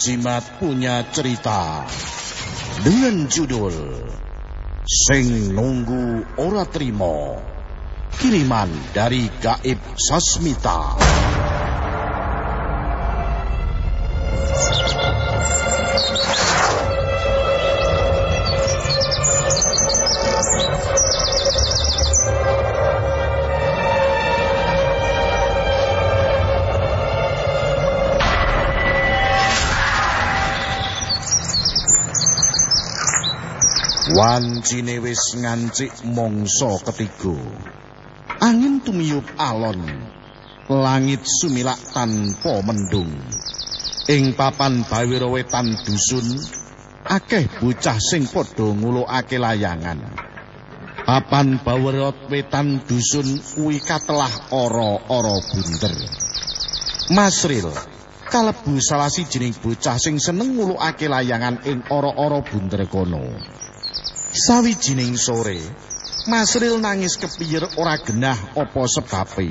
Jimat punya cerita dengan judul Sing Nunggu Ora Trimo. Kiriman dari Gaib Sasmita. Wancine wis ngancik mangsa ketiga. Angin tumiyup alon. Langit sumilak tanpa mendung. Ing papan bawira wetan dusun, akeh bocah sing padha ngulukake layangan. Papan bawira wetan dusun kuwi katelah ora-ora bunder. Masril kalebu salah sijining bocah sing seneng ngulukake layangan ing ora-ora bunder kono. Sawijining sore, Masril nangis kepiyir ora genah apa sebabe.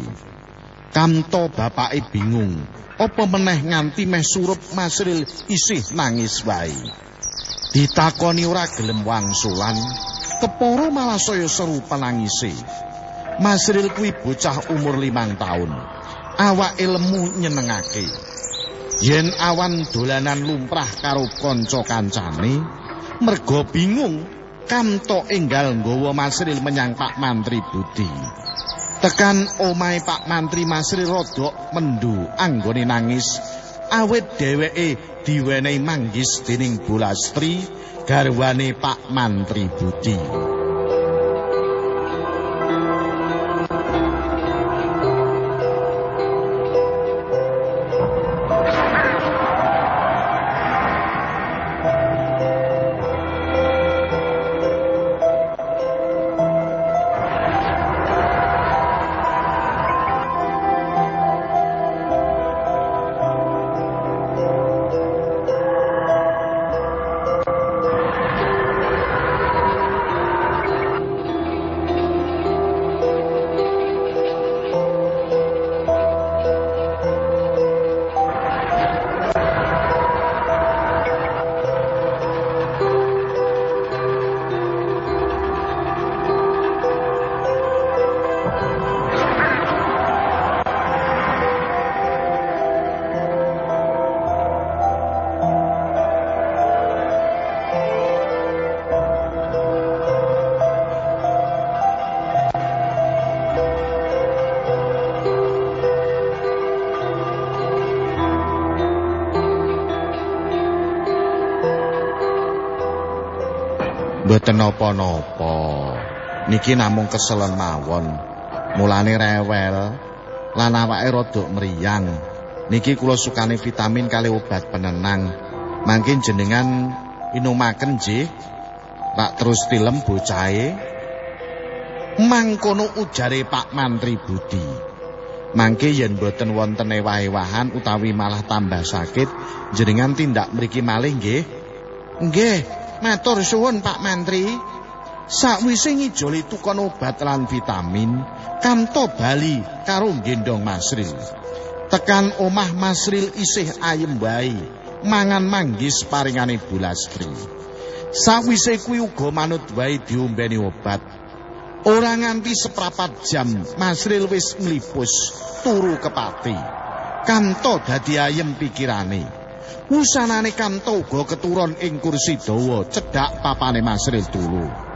Kamto bapake bingung, apa meneh nganti meh surup Masril isih nangis wae. Ditakoni ora gelem wangsulan, keporo malah saya seru penangise. Masril kuwi bocah umur limang taun, awake lemu nyenengake. Yen awan dolanan lumrah karo kanca kancane, mergo bingung Kamto enggal nggawa Masril menyang Pak Mantri Budi. Tekan omahe Pak Mantri Masril rodok mendu anggone nangis awit dheweke diwenehi manggis dening Bulastri garwane Pak Mantri Budi. Mboten napa-napa. Niki namung keselen mawon. Mulane rewel lan awake rada mriyang. Niki kula sukane vitamin kali obat penenang. Mangkin jenengan inumaken nggih. Tak terus tilem bocahe. Mangkono ujare Pak Mantri Budi. Mangke yen boten wonten ewah-ewahan utawi malah tambah sakit, jenengan tindak mriki malih nggih. Nggih. Matur suwun Pak Mantri. Sakwise ngijoli tukon obat lan vitamin, Kamto bali karo gendong Masril. Tekan omah Masril isih ayem wae, mangan manggis paringane Bulastri. Sakwise kuwi uga manut wae diombeni obat. Ora nganti seprapat jam, Masril wis mlipus turu kepati. Kamto dadi ayem pikirane. Wusanane Kamto uga keturon ing kursi dawa cedhak papane Masril turu.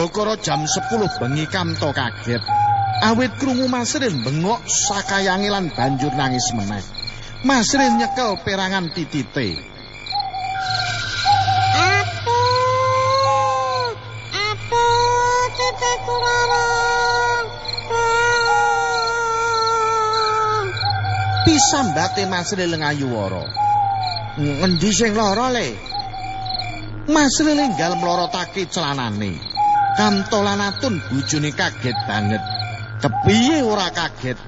Udakara jam 10 bengi Kamto kaget. Awit krungu Masrin bengok sakayange lan banjur nangis meneh. Masrin nyekel perangan titite. Lara? Pisambate Masrin ngayuwara. Ngendi sing lara le? Masrin enggal mlorotake celanane. Kamto lan Atun bojone kaget banget. Kepiye ora kaget?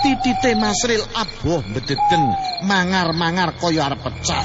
Titite Masril aboh mbededen mangar-mangar kaya arep pecah.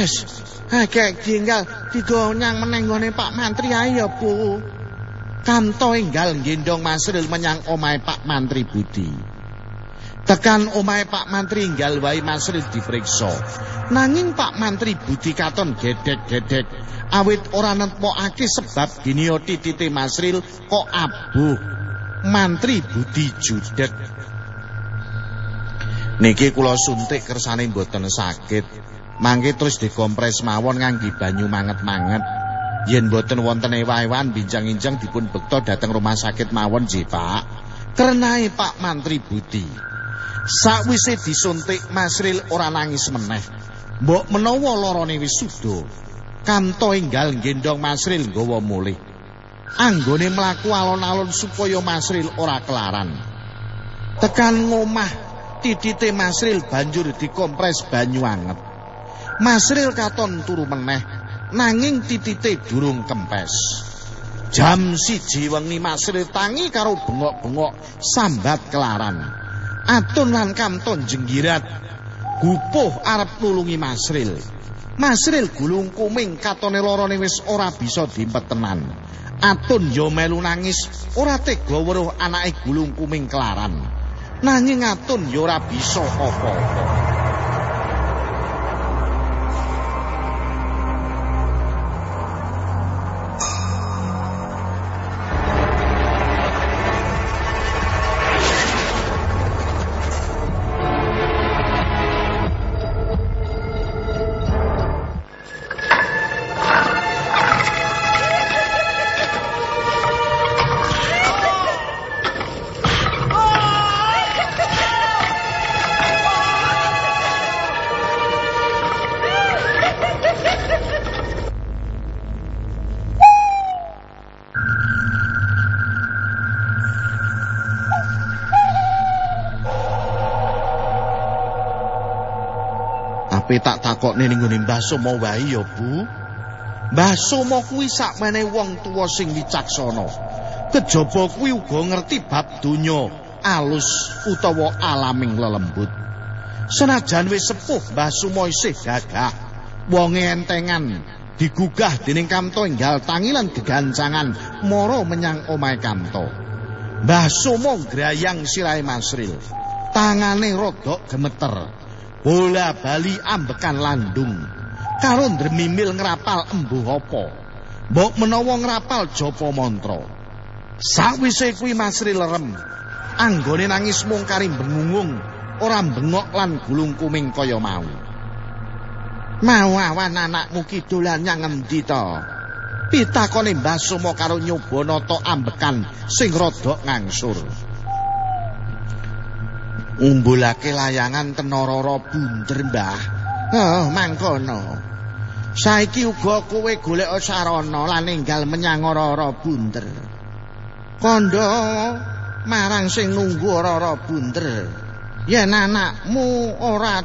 Wes, akeh tinggal digonyang meneng gone Pak Mantri ae ya, Bu. Kanto enggal gendong Masril menyang omahe Pak Mantri Budi. Tekan omahe Pak Mantri enggal wae Masril diperiksa. Nanging Pak Mantri Budi katon gedek-gedek awit ora nempokake sebab diniyo titite Masril kok abuh. Mantri Budi judek. Niki kula suntik kersane mboten sakit. Mangke terus dikompres mawon ngangge banyu manget-manget. Yen boten wonten ewah-ewahan binjang-injang dipun bekta dhateng rumah sakit mawon nggih, Pak. Kerenae Pak Mantri Budi. Sakwise disuntik Masril ora nangis meneh. Mbok menawa larane wis suda, Kanto enggal gendong Masril nggawa mulih. Anggone mlaku alon-alon supaya Masril ora kelaran. Tekan ngomah titite Masril banjur dikompres banyu anget. Masril katon turu meneh nanging titite durung kempes. Jam siji wengi Masril tangi karo bengok-bengok sambat kelaran. Atun lan Kamton jenggirat gupuh arep nulungi Masril. Masril gulung kuming katone lorone wis ora bisa dimpet tenan. Atun yo melu nangis ora tega weruh anake gulung kuming kelaran. Nanging Atun yo ora bisa apa-apa. Ape tak takokne ning ngene Mbah Somo wae ya, Bu. Mbah Somo kuwi sakmene wong tuwa sing wicaksana. Kejaba kuwi uga ngerti bab donya alus utawa alaming lelembut. Senajan wis sepuh Mbah Somo isih gagah, wonge entengan digugah dening Kamto enggal tangilan gegancangan mara menyang omahe Kamto. Mbah Somo grayang sirahe Masril. Tangane rodok gemeter. Bola bali ambekan landung. Karo ndremimil ngrapal embuh apa mbok menawa ngrapal japa mantra. Sawise kuwi masri lerem. Anggone nangis mung kari bengungung ora bengok lan gulung kuming kaya mau. Mau awan anakmu ki dolan nyang endi to? Pitakone Mbah Sumo karo nyoba nata ambekan sing rodok ngangsur ngumbulake layangan tenororo bunder mbah oh mangkono saiki uga kowe golek sarana lan ninggal menyang ora bunder Kondo marang sing nunggu ora-ora bunder. Yen anakmu ora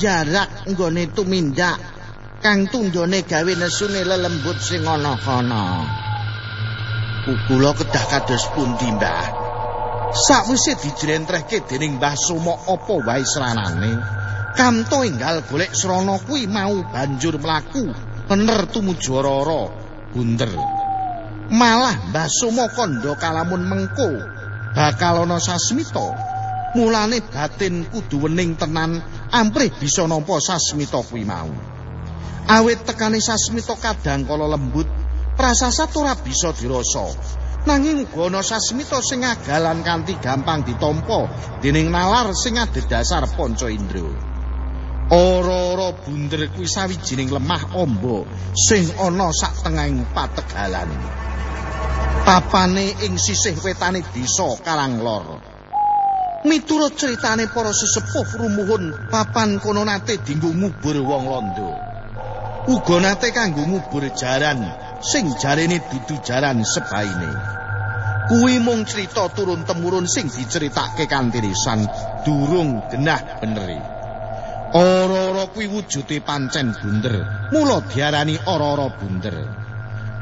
jarak nggone tumindak kang tundone gawe nesune lelembut sing ana kana. Kula kedah kados pundi, Mbah? Sakwise dijrentrehke dening Mbah Sumo apa wae sranane, Kamto enggal golek srana kuwi mau banjur mlaku pener tumuju ora bunder. Malah Mbah Sumo kandha kalamun mengko bakal ana sasmita. Mulane batin kudu wening tenan amprih bisa nampa sasmita kuwi mau. Awit tekane sasmita kadang kala lembut prasasat ora bisa dirasa. Nanging uga ana sasmita sing agalan kanthi gampang ditampa dening nalar sing adhedhasar panca indra. Ora-ora bunder kuwi sawijining lemah amba sing ana sak tengahing pategalan. Papane ing sisih wetane desa Kalanglor. Miturut critane para sesepuh rumuhun papan kono nate dinggo ngubur wong londo. Uga nate kanggo ngubur jaran sing jarene dudu jaran sebaine. Kuwi mung crita turun temurun sing diceritake kanthi risan durung genah beneri. Ora-ora kuwi wujude pancen bunder, mula diarani ora-ora bunder.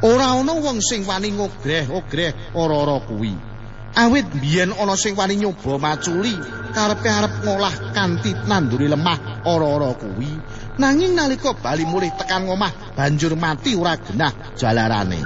Ora ana wong sing wani ngogreh-ogreh ora-ora kuwi. Awit biyen ana sing wani nyoba maculi karepe arep ngolah kanthi nanduri lemah ora-ora kuwi. Nanging nalika bali mulih tekan ngomah banjur mati ora genah jalarane.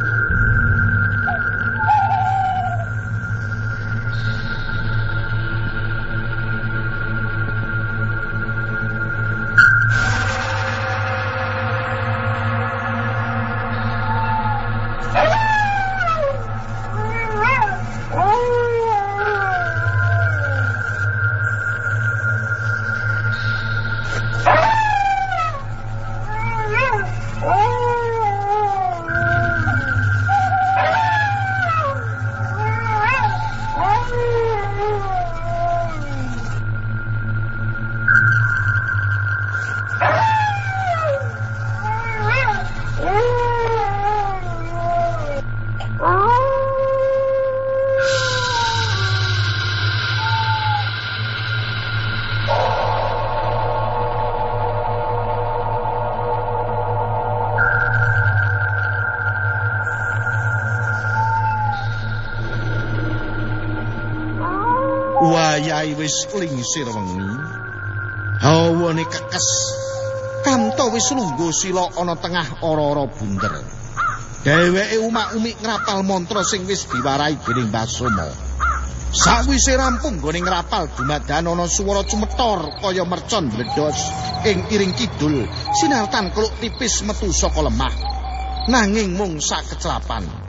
Wayahe wis lingsir wengi. Hawane kekes. Kamto wis lungguh sila ana tengah ora-ora bunder. Dheweke umak-umik ngrapal mantra sing wis diwarai dening Basoma. Sawise rampung gone ngrapal dumadan ana swara cumetor kaya mercon bledos ing iring kidul sinartan keluk tipis metu saka lemah. Nanging mung sak kecelapan.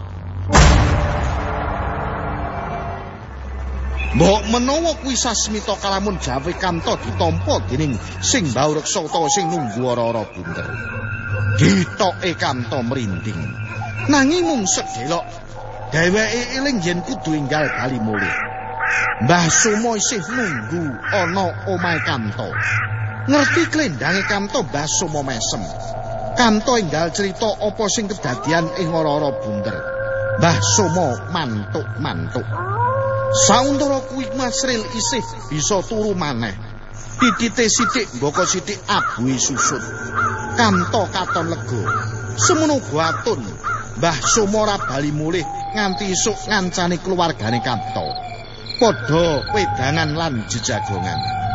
Mbok menawa kuwi sasmita kalamun jawe kanto ditampa dening sing mbau reksa utawa sing nunggu ora-ora bunder. Ditoke kanto merinding. Nanging mung sedelok dheweke eling yen kudu enggal bali mulih. Mbah Sumo isih nunggu ana omahe kanto. Ngerti klendange kanto Mbah Sumo mesem. Kanto enggal cerita apa sing kedadian ing ora-ora bunder. Mbah Sumo mantuk-mantuk. Sauntara kuwi Masril isih bisa turu maneh. Titite sithik mboko sithik abuhe susut. Kanto katon lega. Semono guatun. Mbah Sumora bali mulih nganti isuk ngancani keluargane Kanto. Padha wedangan lan jejagongan.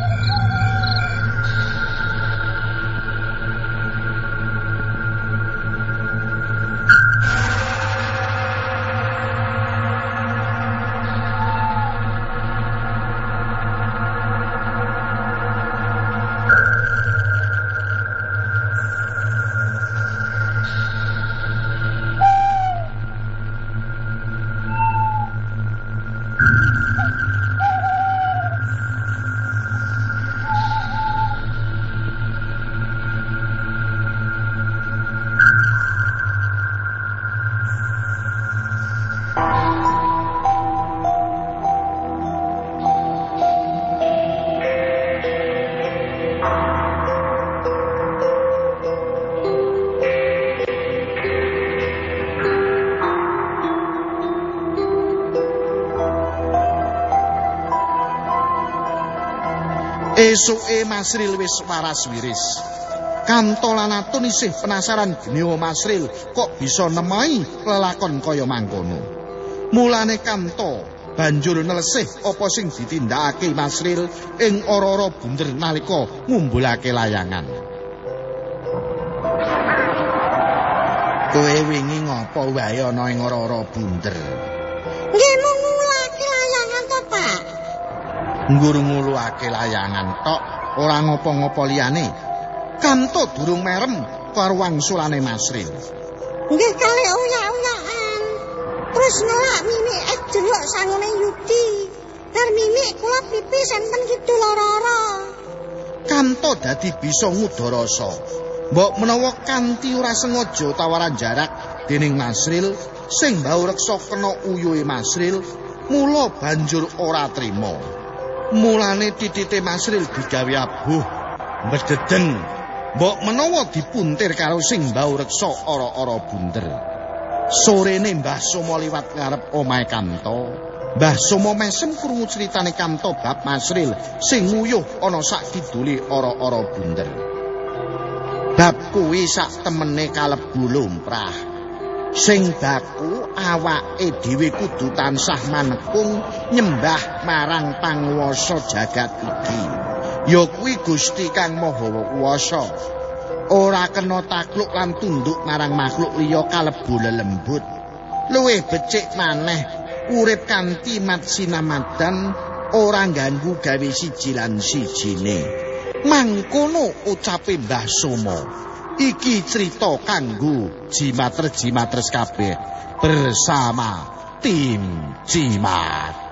Esuke Masril wis waras wiris. Kanto lan Atun isih penasaran geniwa Masril kok bisa nemai lelakon kaya mangkono. Mulane Kanto banjur nelesih apa sing ditindakake Masril ing ora-ora bunder nalika ngumbulake layangan. Kowe wingi ngopo wae ana ing ora-ora bunder? Nggur nguluake layangan tok, ora ngopo-ngopo liyane. Kanto durung merem karo wangsulane Masril. Nggih kali uyak-uyakan. Terus ngelak mimik es jelok sangune Yudi. Dar mimik kula pipis enten kidul lara-lara. Kanto dadi bisa ngudharasa. Mbok menawa kanthi ora sengaja tawaran jarak dening Masril sing bau reksa kena uyuhe Masril, mula banjur ora trima. Mulane titite Masril digawe abuh, mbededeng. Mbok menawa dipuntir karo sing bau reksa ora-ora bunder. Sorene Mbah Somo liwat ngarep omahe Kanto. Mbah Somo mesem krungu critane Kanto bab Masril sing nguyuh ana sak kidule ora-ora bunder. Bab kuwi sak temene kalebu lumrah. Sing baku awake dhewe kudu tansah manekung nyembah marang panguwasa jagat iki. Ya kuwi Gusti Kang Maha Kuwasa. Ora kena takluk lan tunduk marang makhluk liya kalebu lelembut. Luwih becik maneh urip kanthi mat sinamadan ora ganggu gawe siji lan sijine. Mangkono ucape Mbah Somo. Iki cerita kanggo jimatres-jimatres kabeh bersama tim Jimat.